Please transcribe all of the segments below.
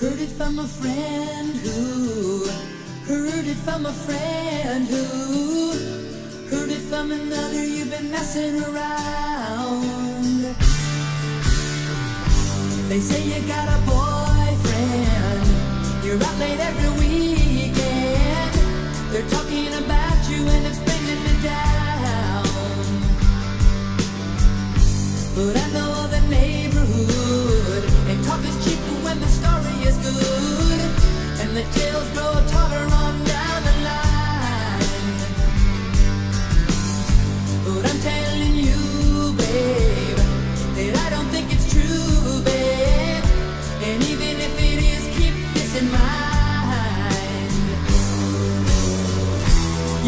Heard it from a friend who Heard it from a friend who Heard it from another you've been messing around. They say you got a boyfriend. You're out late every week.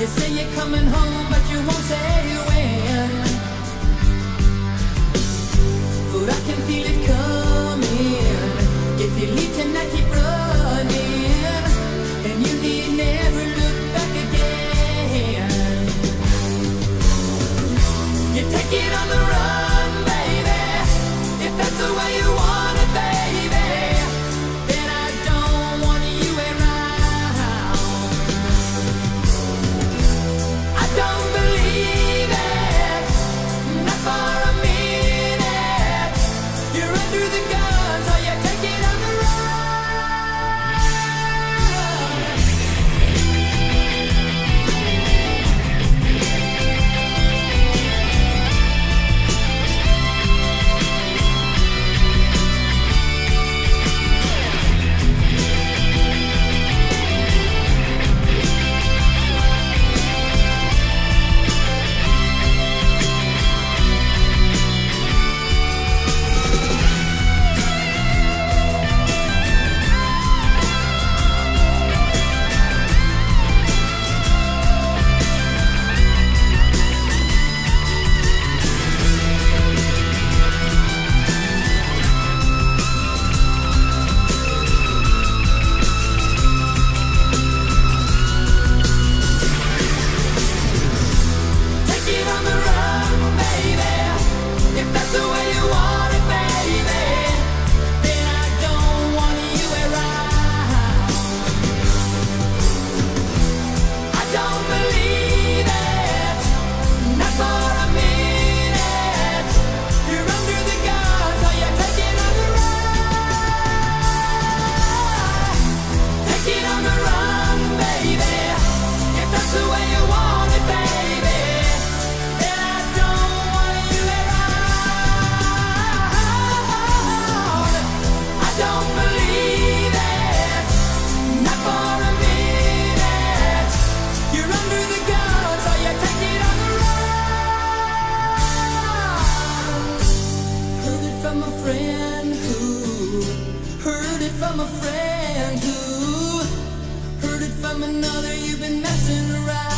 You say you're coming home, but you won't say when. But I can feel it coming. from a friend who heard it from another. You've been messing around.